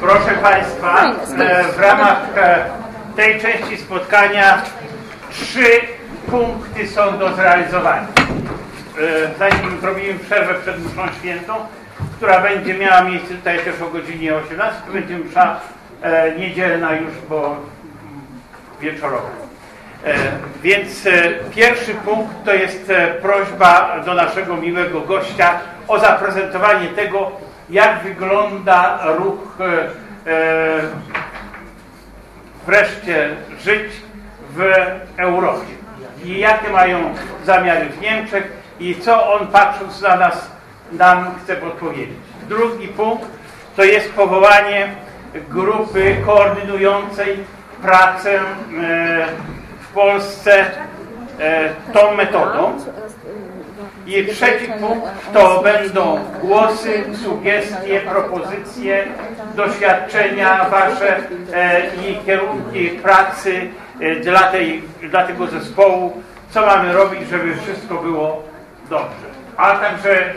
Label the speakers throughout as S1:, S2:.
S1: Proszę Państwa, e, w ramach e, tej części spotkania trzy punkty są do zrealizowania. E, Zanim zrobimy przerwę przed mszą świętą, która będzie miała miejsce tutaj też o godzinie 18, to będzie msza niedzielna już, bo wieczorowa. Więc pierwszy punkt to jest prośba do naszego miłego gościa o zaprezentowanie tego, jak wygląda ruch e, e, wreszcie żyć w Europie i jakie mają zamiary w Niemczech i co on patrząc na nas nam chce podpowiedzieć. Drugi punkt to jest powołanie grupy koordynującej pracę e, w Polsce e, tą metodą. I trzeci punkt to będą głosy, sugestie, propozycje, doświadczenia Wasze e, i kierunki pracy e, dla, tej, dla tego zespołu, co mamy robić, żeby wszystko było dobrze. A także e,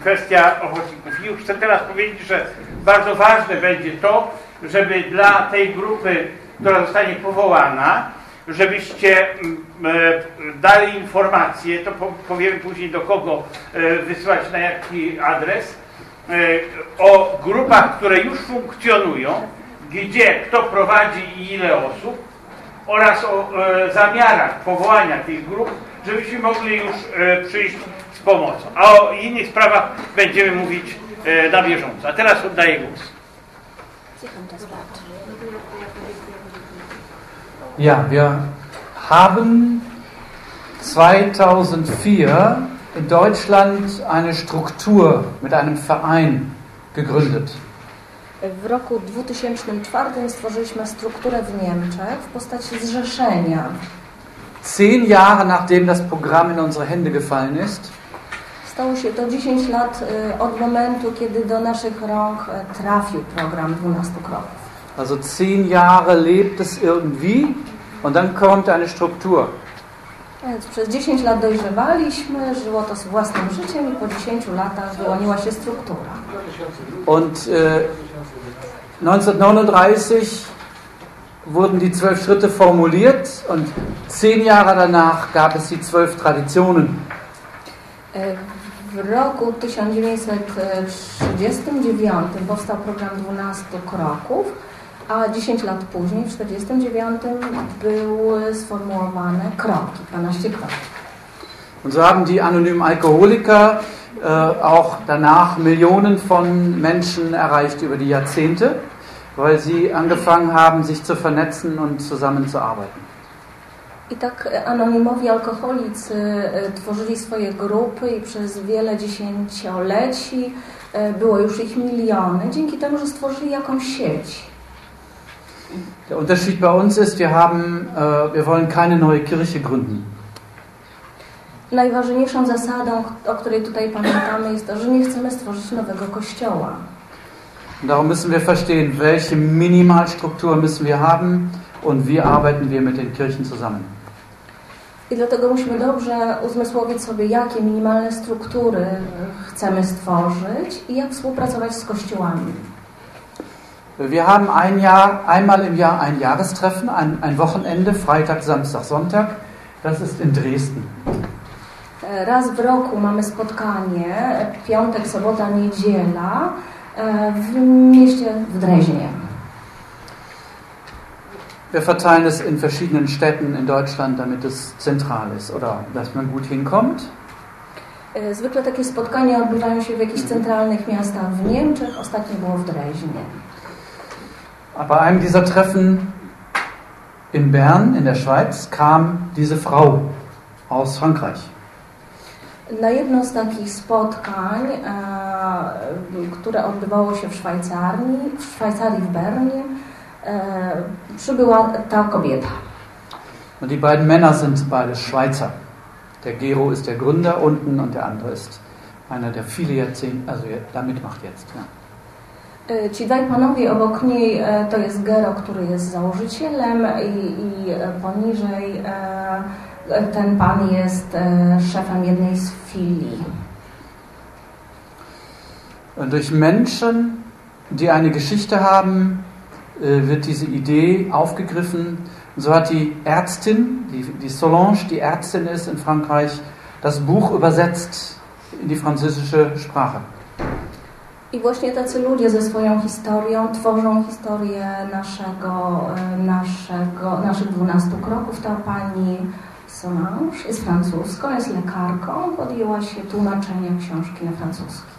S1: kwestia ochotników. I chcę teraz powiedzieć, że bardzo ważne będzie to, żeby dla tej grupy, która zostanie powołana, żebyście mm, e, dali informacje, to po- powiemy później do kogo e, wysyłać na jaki adres, e, o grupach, które już funkcjonują, gdzie kto prowadzi i ile osób oraz o zamiarach powołania tych grup, żebyśmy mogli już przyjść z pomocą. A o innych sprawach będziemy mówić na bieżąco. A teraz oddaję głos.
S2: Ja, wir haben 2004 in Deutschland eine Struktur mit einem Verein gegründet.
S3: W roku 2004 stworzyliśmy strukturę w Niemczech w postaci zrzeszenia.
S2: Zehn Jahre nachdem das Programm in unsere Hände gefallen ist,
S3: Stało się to 10 lat od momentu, kiedy do naszych rąk trafił program 12 kroków.
S2: also zehn Jahre lebt es irgendwie und dann kommt eine Struktur.
S3: Więc przez 10 lat dojrzewaliśmy, żyło to własnym życiem i po 10 latach wyłoniła się struktura.
S2: Und äh, 1939 wurden die zwölf Schritte formuliert und zehn Jahre danach gab es die zwölf Traditionen.
S3: Y, W roku 1939 powstał program 12 kroków, a 10 lat później, w 1949, były sformułowane kroki, 12 kroków.
S2: Und so haben die anonymen Alkoholiker äh, auch danach Millionen von Menschen erreicht über die Jahrzehnte, weil sie angefangen haben, sich zu vernetzen und zusammenzuarbeiten.
S3: I tak e, anonimowi alkoholicy e, tworzyli swoje grupy i przez wiele dziesięcioleci e, było już ich miliony, dzięki temu, że stworzyli jakąś sieć.
S2: Der Unterschied bei uns ist, wir haben, äh, wir wollen keine neue Kirche gründen.
S3: Najważniejszą zasadą, o której tutaj pamiętamy, jest to, że nie chcemy stworzyć nowego kościoła.
S2: Darum müssen wir verstehen, welche Minimalstruktur müssen wir haben und wie arbeiten wir mit den Kirchen zusammen.
S3: I dlatego musimy dobrze uzmysłowić sobie, jakie minimalne struktury chcemy stworzyć i jak współpracować z kościołami.
S2: Wir haben ein Jahr, einmal im Jahr ein Jahrestreffen, ein, ein Wochenende, Freitag, Samstag, Sonntag. Das ist in Dresden.
S3: E, Raz w roku mamy spotkanie, piątek, sobota, niedziela e, w mieście w Dreźnie.
S2: Wir verteilen es in verschiedenen Städten in Deutschland, damit es zentral ist oder dass man gut hinkommt.
S3: E, Zwykle takie spotkania odbywają się w jakichś centralnych miastach w Niemczech, ostatnio było w Dreźnie.
S2: Bei einem dieser Treffen in Bern in der Schweiz kam diese Frau aus Frankreich.
S3: Na jedno z takich spotkań, e, które odbywało się w Szwajcarii, w Szwajcarii w Bernie, e, przybyła ta kobieta.
S2: Und die beiden Männer sind beide Schweizer. Der Gero ist der Gründer unten und der andere ist einer, der viele Jahrzehnte, also da mitmacht jetzt. Ja.
S3: Ci dwaj panowie obok niej e, to jest Gero, który jest założycielem i, i e, poniżej e, ten pan jest szefem jednej z filii.
S2: Durch Menschen die eine Geschichte haben, wird diese Idee aufgegriffen. So hat die Ärztin, die, die Solange, die Ärztin ist in Frankreich, das Buch übersetzt in die französische Sprache.
S3: I właśnie tacy ludzie ze swoją historią tworzą historię naszego, e, naszego, naszych 12 kroków. Ta pani Solange jest francuską, jest lekarką, podjęła się tłumaczenia książki na francuski.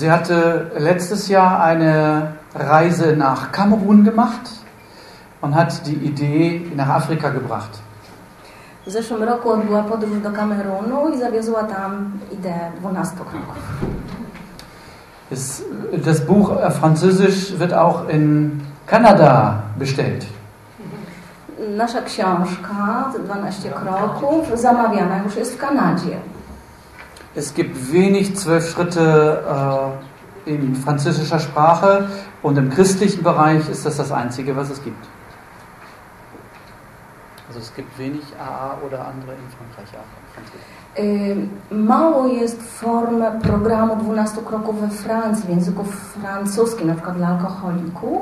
S2: Sie hatte letztes Jahr eine Reise nach Kamerun gemacht und hat die Idee nach Afrika gebracht.
S3: W zeszłym roku odbyła podróż do Kamerunu i zawiozła tam ideę 12 kroków.
S2: Es, das Buch auf Französisch wird auch in Kanada bestellt.
S3: Nasza książka, 12 kroków, zamawiana już jest w Kanadzie.
S2: Es gibt wenig zwölf Schritte äh, in französischer Sprache und im christlichen Bereich ist das das Einzige, was es gibt. Also es gibt wenig AA oder andere in Frankreich auch. in Französisch.
S3: Mało jest form programu 12 kroków we Francji w języku francuskim, na przykład dla alkoholików.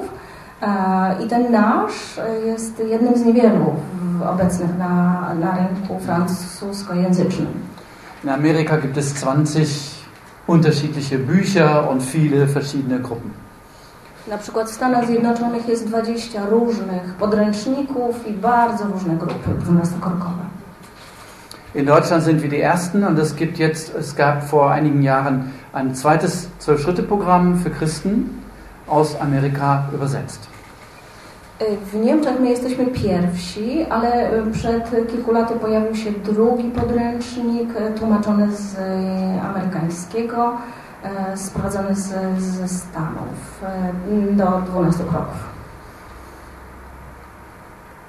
S3: E, I ten nasz jest jednym z niewielu w- obecnych na, na rynku francuskojęzycznym.
S2: In Amerika gibt es 20 unterschiedliche Bücher und viele verschiedene Gruppen.
S3: Na przykład w Stanach Zjednoczonych jest 20 różnych podręczników i bardzo różne grupy 12-krokowe.
S2: In Deutschland sind wir die Ersten und es gibt jetzt, es gab vor einigen Jahren ein zweites Zwölf-Schritte-Programm für Christen aus Amerika übersetzt.
S3: Y, W Niemczech my jesteśmy pierwsi, ale y, przed kilku laty pojawił się drugi podręcznik y, tłumaczony z y, amerykańskiego, sprowadzony z, ze Stanów do 12 kroków.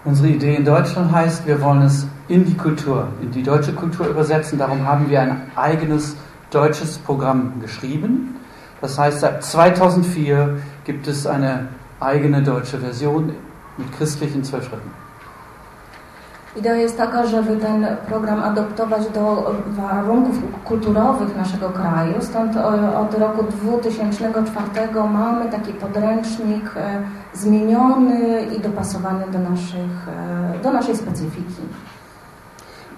S2: Unsere Idee in Deutschland heißt, wir wollen es in die Kultur, in die deutsche Kultur übersetzen. Darum haben wir ein eigenes deutsches Programm geschrieben. Das heißt, seit 2004 gibt es eine eigene deutsche Version mit christlichen zwölf Schritten.
S3: Idea jest taka, żeby ten program adoptować do warunków kulturowych naszego kraju. Stąd e, od roku 2004 mamy taki podręcznik e, zmieniony i dopasowany do, naszych, e, do naszej specyfiki.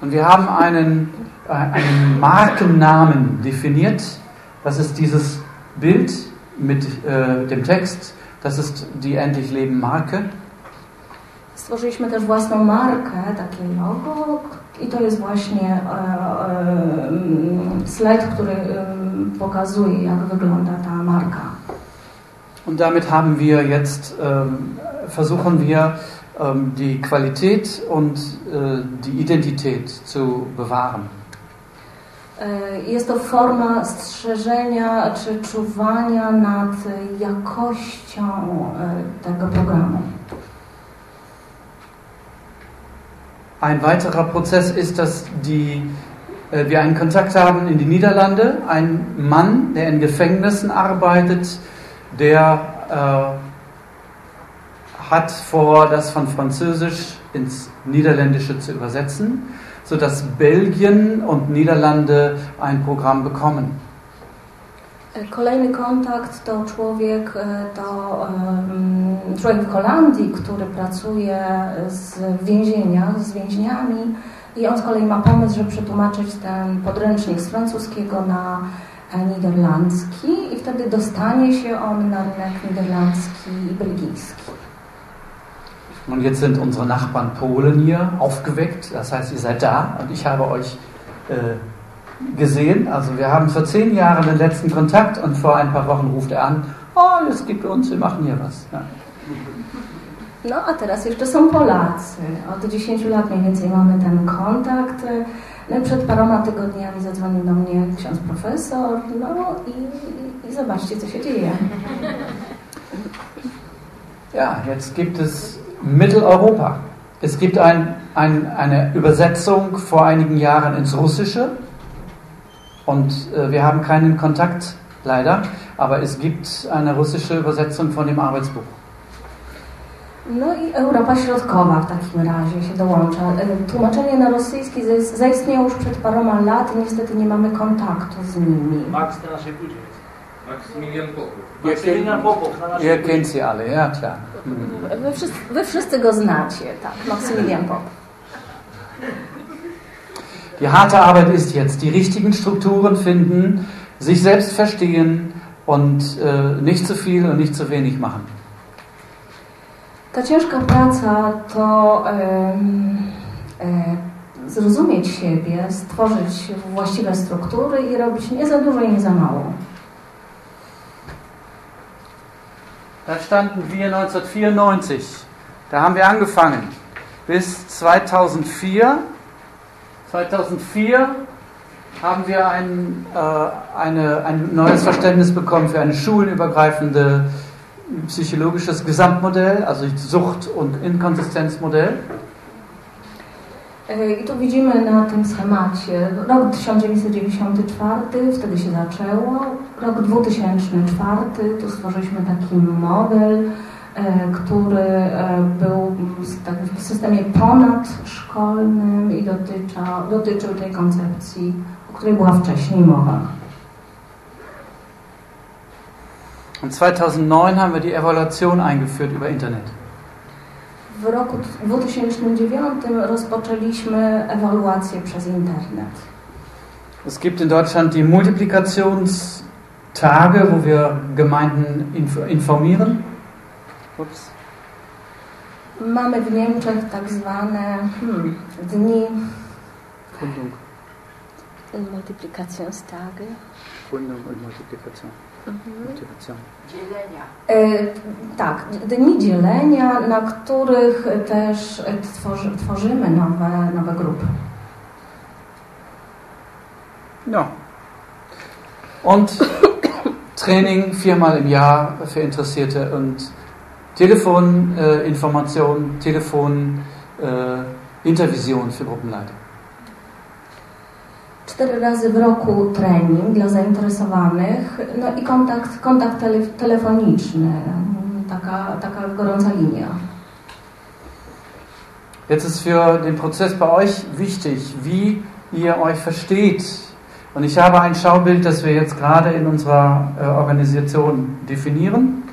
S2: Und wir haben einen, äh, einen Markennamen definiert. Das ist dieses Bild mit äh, dem Text. Das ist die Endlich Leben Marke.
S3: Stworzyliśmy też własną markę, takie logo i to jest właśnie e, e, mm, slajd, który em, pokazuje, jak wygląda ta marka.
S2: Und damit haben wir jetzt, ähm, versuchen wir, die Qualität und äh, die Identität zu bewahren.
S3: E, Jest to forma strzeżenia czy czuwania nad jakością e, tego programu.
S2: Ein weiterer Prozess ist, dass die, äh, wir einen Kontakt haben in die Niederlande. Ein Mann, der in Gefängnissen arbeitet, der äh, hat vor, das von Französisch ins Niederländische zu übersetzen, sodass Belgien und Niederlande ein Programm bekommen.
S3: E, Kolejny kontakt to człowiek, e, to em, człowiek w Holandii, który pracuje z w więzieniach, z więźniami i on z kolei ma pomysł, żeby przetłumaczyć ten podręcznik z francuskiego na e, niderlandzki i wtedy dostanie się on na rynek niderlandzki i belgijski.
S2: Und jetzt sind unsere Nachbarn Polen hier aufgeweckt. Das heißt, ihr seid da und ich habe euch äh, gesehen. Also wir haben vor zehn Jahren den letzten Kontakt und vor ein paar Wochen ruft er an, oh, es gibt uns, wir machen hier was. Ja.
S3: No a teraz jeszcze są Polacy. Od 10 lat mniej więcej mamy ten kontakt. No i przed paroma tygodniami zadzwonił do mnie ksiądz profesor, no i, i zobaczcie, co się dzieje.
S2: ja, jetzt gibt es Mitteleuropa. Es gibt ein, ein, eine Übersetzung vor einigen Jahren ins Russische und äh, wir haben keinen Kontakt leider, aber es gibt eine russische Übersetzung von dem Arbeitsbuch.
S3: No i Europa Środkowa w takim razie się dołącza. E, Tłumaczenie na rosyjski zais- zaistniało już przed paroma lat i niestety nie mamy kontaktu z nimi.
S4: Max na naszej budzie jest. Maksymilian Popów.
S5: Maksymilian Popów na naszym
S2: Ihr kennt sie alle, ja klar.
S3: Wy wszyscy, wy wszyscy go znacie, tak, Maksymilian Pop.
S2: Die harte Arbeit ist jetzt, die richtigen Strukturen finden, sich selbst verstehen und äh, nicht zu viel und nicht zu wenig machen.
S3: Ta ciężka praca to e, zrozumieć siebie, stworzyć właściwe struktury i robić nie za dużo i nie za mało.
S2: Da standen wir 1994. Da haben wir angefangen. Bis 2004. 2004 haben wir ein, äh, eine, ein neues Verständnis bekommen für ein schulenübergreifende psychologisches Gesamtmodell, also Sucht- und Inkonsistenzmodell.
S3: I tu widzimy na tym schemacie rok 1994, wtedy się zaczęło, rok 2004, tu stworzyliśmy taki model, e, który e, był tak- w systemie ponadszkolnym i dotyczył tej koncepcji, o której była wcześniej mowa.
S2: Und 2009 haben wir die Evaluation eingeführt über Internet.
S3: W roku 2009 rozpoczęliśmy ewaluację przez internet.
S2: Es gibt in Deutschland die Multiplikationstage, wo wir Gemeinden inf informieren. Ups.
S3: Mamy w Niemczech tak zwane hmm, dni
S2: Gründung,
S3: Multiplikationstage.
S2: Gründung und Multiplikation.
S5: Dzielenia.
S3: E, tak, dni dzielenia, na których też tworzy, tworzymy nowe, nowe grupy.
S2: Ja. Und Training viermal im Jahr für Interessierte und Telefon, äh, Information, Telefon, äh, Intervision für Gruppenleiter.
S3: Cztery razy w roku trening dla zainteresowanych, no i kontakt, kontakt tele, telefoniczny, taka, taka gorąca linia.
S2: Jetzt ist für den Prozess bei euch wichtig, wie ihr euch versteht. Und ich habe ein Schaubild, das wir jetzt gerade in unserer äh, Organisation definieren.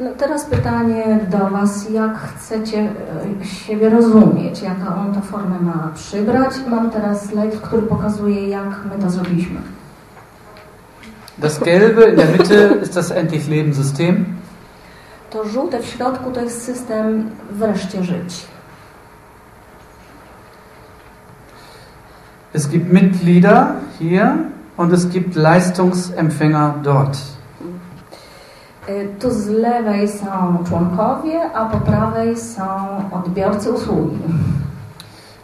S3: No teraz pytanie do Was, jak chcecie e, siebie rozumieć, jaką to formę ma przybrać. Mam teraz slajd, który pokazuje, jak my to zrobiliśmy.
S2: Das Gelbe in der Mitte ist das Endlich-Leben-System.
S3: To żółte w środku to jest system wreszcie żyć.
S2: Es gibt Mitglieder hier und es gibt Leistungsempfänger dort.
S3: Y, Tu z lewej są członkowie, a po prawej są odbiorcy usługi.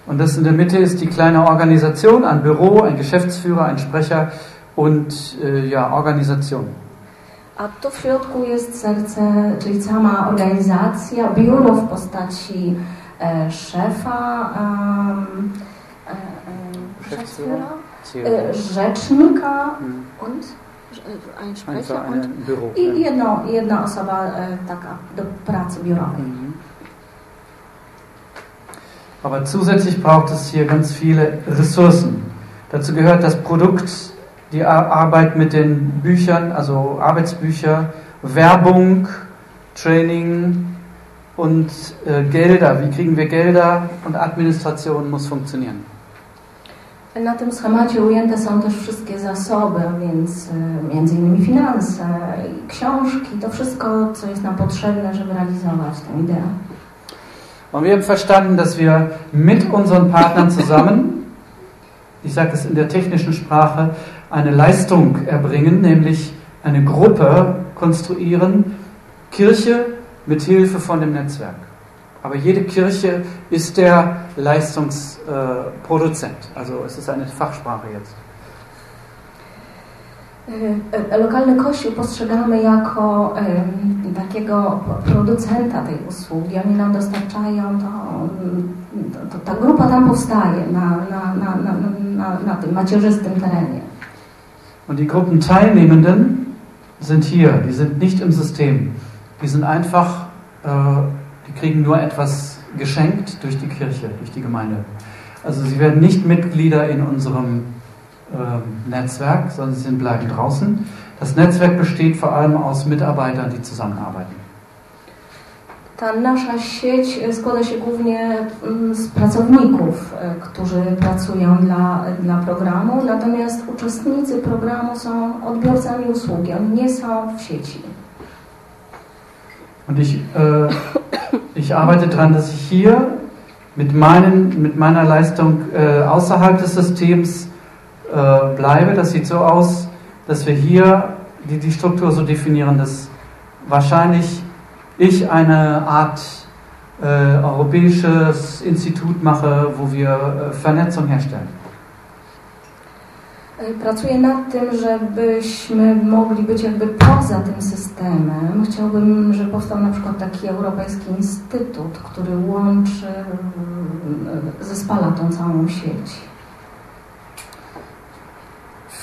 S2: Und das in der Mitte ist die kleine Organisation, ein Büro, ein Geschäftsführer, ein Sprecher und äh, ja, Organisation.
S3: A tu w środku jest serce, czyli sama organizacja, biuro w postaci e, szefa, em, e, e, e, rzecznika
S2: Hm.
S3: und ein Sprecher
S2: Einfach
S3: und
S2: ein Büro.
S3: i
S2: ja.
S3: jedno, jedna osoba e, taka do pracy biurowej.
S2: Mhm. Aber zusätzlich braucht es hier ganz viele Ressourcen. Dazu gehört das Produkt, die Ar- Arbeit mit den Büchern, also Arbeitsbücher, Werbung, Training und äh, Gelder. Wie kriegen wir Gelder? Und Administration muss funktionieren.
S3: Na tym schemacie ujęte są też wszystkie zasoby, więc e, między innymi finanse, książki, to wszystko, co jest nam potrzebne, żeby realizować tę ideę.
S2: Und wir haben verstanden, dass wir mit unseren Partnern zusammen, ich sage es in der technischen Sprache, eine Leistung erbringen, nämlich eine Gruppe konstruieren, Kirche mit Hilfe von dem Netzwerk. Aber jede Kirche ist der Leistungsproduzent. also es ist eine Fachsprache jetzt.
S3: E, Lokalny kościół postrzegamy jako takiego producenta tej usługi. Oni nam dostarczają to, to, to ta grupa tam powstaje na, na, na, na, na, tym macierzystym terenie.
S2: Und die Gruppenteilnehmenden sind hier, die sind nicht im System. Die sind einfach, äh, kriegen nur etwas geschenkt durch die Kirche, durch die Gemeinde. Also sie werden nicht Mitglieder in unserem ähm, Netzwerk, sondern sie bleiben draußen. Das Netzwerk besteht vor allem aus Mitarbeitern, die zusammenarbeiten.
S3: Ta nasza sieć składa się głównie mm, z pracowników, e, którzy pracują dla, dla programu, natomiast uczestnicy programu są odbiorcami usługi, oni nie są w sieci.
S2: Und ich, äh, ich arbeite daran, dass ich hier mit, meinen, mit meiner Leistung äh, außerhalb des Systems äh, bleibe. Das sieht so aus, dass wir hier die, die Struktur so definieren, dass wahrscheinlich ich eine Art äh, europäisches Institut mache, wo wir äh, Vernetzung herstellen.
S3: E, Pracuję nad tym, żebyśmy mogli być jakby poza tym systemem. Chciałbym, żeby powstał na przykład taki Europejski Instytut, który łączy, mm, zespala tą całą sieć.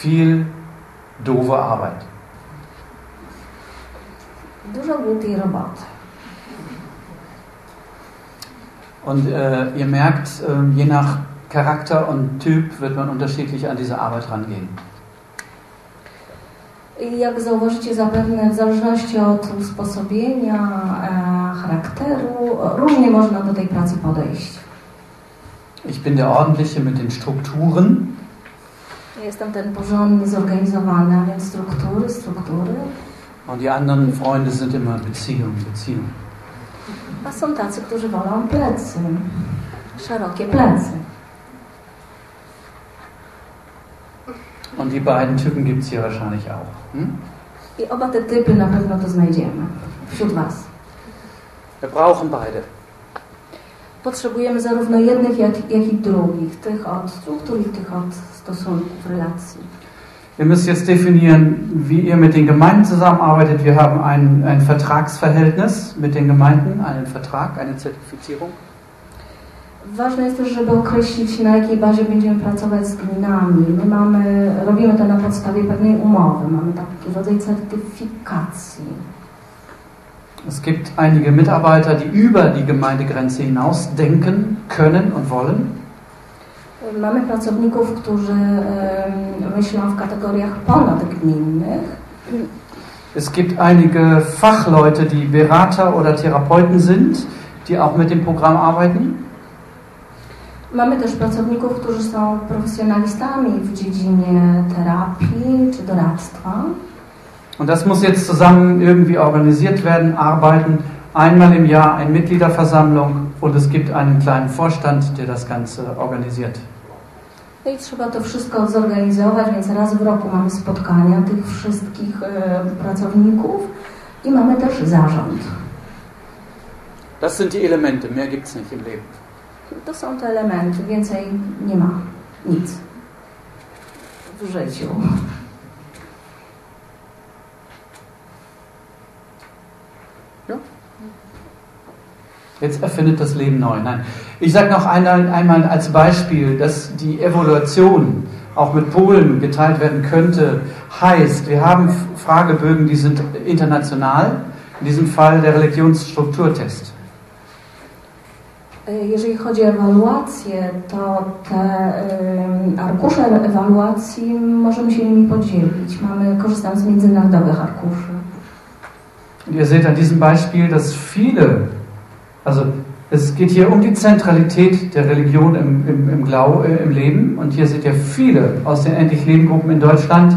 S2: Viel doofe Arbeit.
S3: Dużo głupiej roboty.
S2: Und äh, ihr merkt, je nach Charakter und Typ wird man unterschiedlich an diese Arbeit rangehen.
S3: I jak zauważycie zapewne, w zależności od usposobienia, e, charakteru, różnie można do tej pracy podejść.
S2: Ich bin der Ordentliche mit den Strukturen.
S3: Jestem ten porządny, zorganizowany, a więc struktury, struktury.
S2: Und die anderen Freunde sind immer Beziehung, Beziehung.
S3: A są tacy, którzy wolą plecy, szerokie plecy.
S2: Und die beiden Typen gibt es hier wahrscheinlich auch. Hm?
S3: I oba te typy na pewno to znajdziemy wśród Was.
S2: Wir brauchen beide.
S3: Potrzebujemy zarówno jednych, jak, jak i drugich, tych od struktur i tych od stosunków, relacji.
S2: Ihr müsst jetzt definieren, wie ihr mit den Gemeinden zusammenarbeitet. Wir haben ein, ein Vertragsverhältnis mit den Gemeinden, einen Vertrag, eine Zertifizierung.
S3: Ważne jest też, żeby określić, na jakiej bazie będziemy pracować z gminami. My mamy, robimy to na podstawie pewnej umowy, mamy taki rodzaj certyfikacji.
S2: Es gibt einige Mitarbeiter, die über die Gemeindegrenze hinaus denken können und wollen.
S3: Mamy pracowników, którzy myślą w kategoriach ponadgminnych.
S2: Es gibt einige Fachleute, die Berater oder Therapeuten sind, die auch mit dem Programm arbeiten.
S3: Mamy też pracowników, którzy są profesjonalistami w dziedzinie terapii czy doradztwa.
S2: Und das muss jetzt zusammen irgendwie organisiert werden, arbeiten. Einmal im Jahr eine Mitgliederversammlung und es gibt einen kleinen Vorstand, der das Ganze organisiert.
S3: No i trzeba to wszystko zorganizować, więc raz w roku mamy spotkania tych wszystkich e, pracowników i mamy też zarząd.
S2: Das sind die Elemente, mehr gibt es nicht im Leben.
S3: To są te elementy, więcej nie ma nic w życiu.
S2: Jetzt erfindet das Leben neu. Nein. Ich sage noch einmal, einmal als Beispiel, dass die Evaluation auch mit Polen geteilt werden könnte, heißt, wir haben Fragebögen, die sind international. In diesem Fall der Religionsstrukturtest.
S3: E, Jeżeli chodzi o ewaluację, to te arkusze ewaluacji możemy się nimi podzielić. Mamy, korzystamy z międzynarodowych arkuszy.
S2: Ihr seht an diesem Beispiel, dass viele, also es geht hier um die Zentralität der Religion im, im, im, Glau, äh, im Leben. Und hier seht ihr, viele aus den Endlich-Leben-Gruppen in Deutschland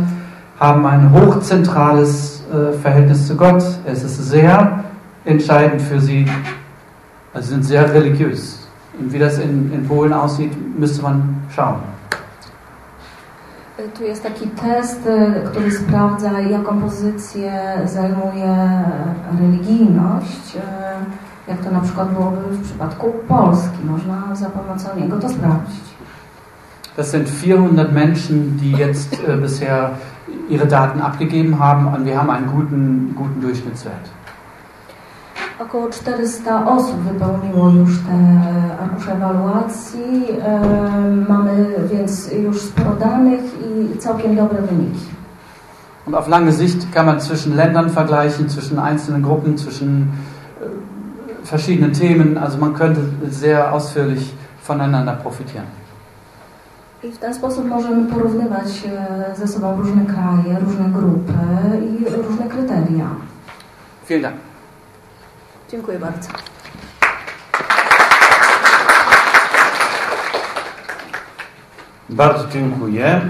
S2: haben ein hochzentrales äh, Verhältnis zu Gott. Es ist sehr entscheidend für sie, also sind sehr religiös. Und wie das in, in Polen aussieht, müsste man schauen.
S3: Tu jest taki test, e, który sprawdza, jaką pozycję zajmuje religijność. e, Jak to na przykład byłoby w przypadku Polski. Można za pomocą niego to sprawdzić.
S2: Das sind 400 Menschen, die jetzt äh, bisher ihre Daten abgegeben haben und wir haben einen guten, guten Durchschnittswert.
S3: Około 400 osób wypełniło już te arkusze ewaluacji. E, Mamy więc już sporo danych i całkiem dobre wyniki.
S2: Und auf lange Sicht kann man zwischen Ländern vergleichen, zwischen einzelnen Gruppen, zwischen äh, verschiedenen Themen. Also man könnte sehr ausführlich voneinander profitieren.
S3: I w ten sposób możemy porównywać e, ze sobą różne kraje, różne grupy i różne kryteria.
S2: Vielen Dank.
S3: Dziękuję bardzo.
S1: Bardzo dziękuję.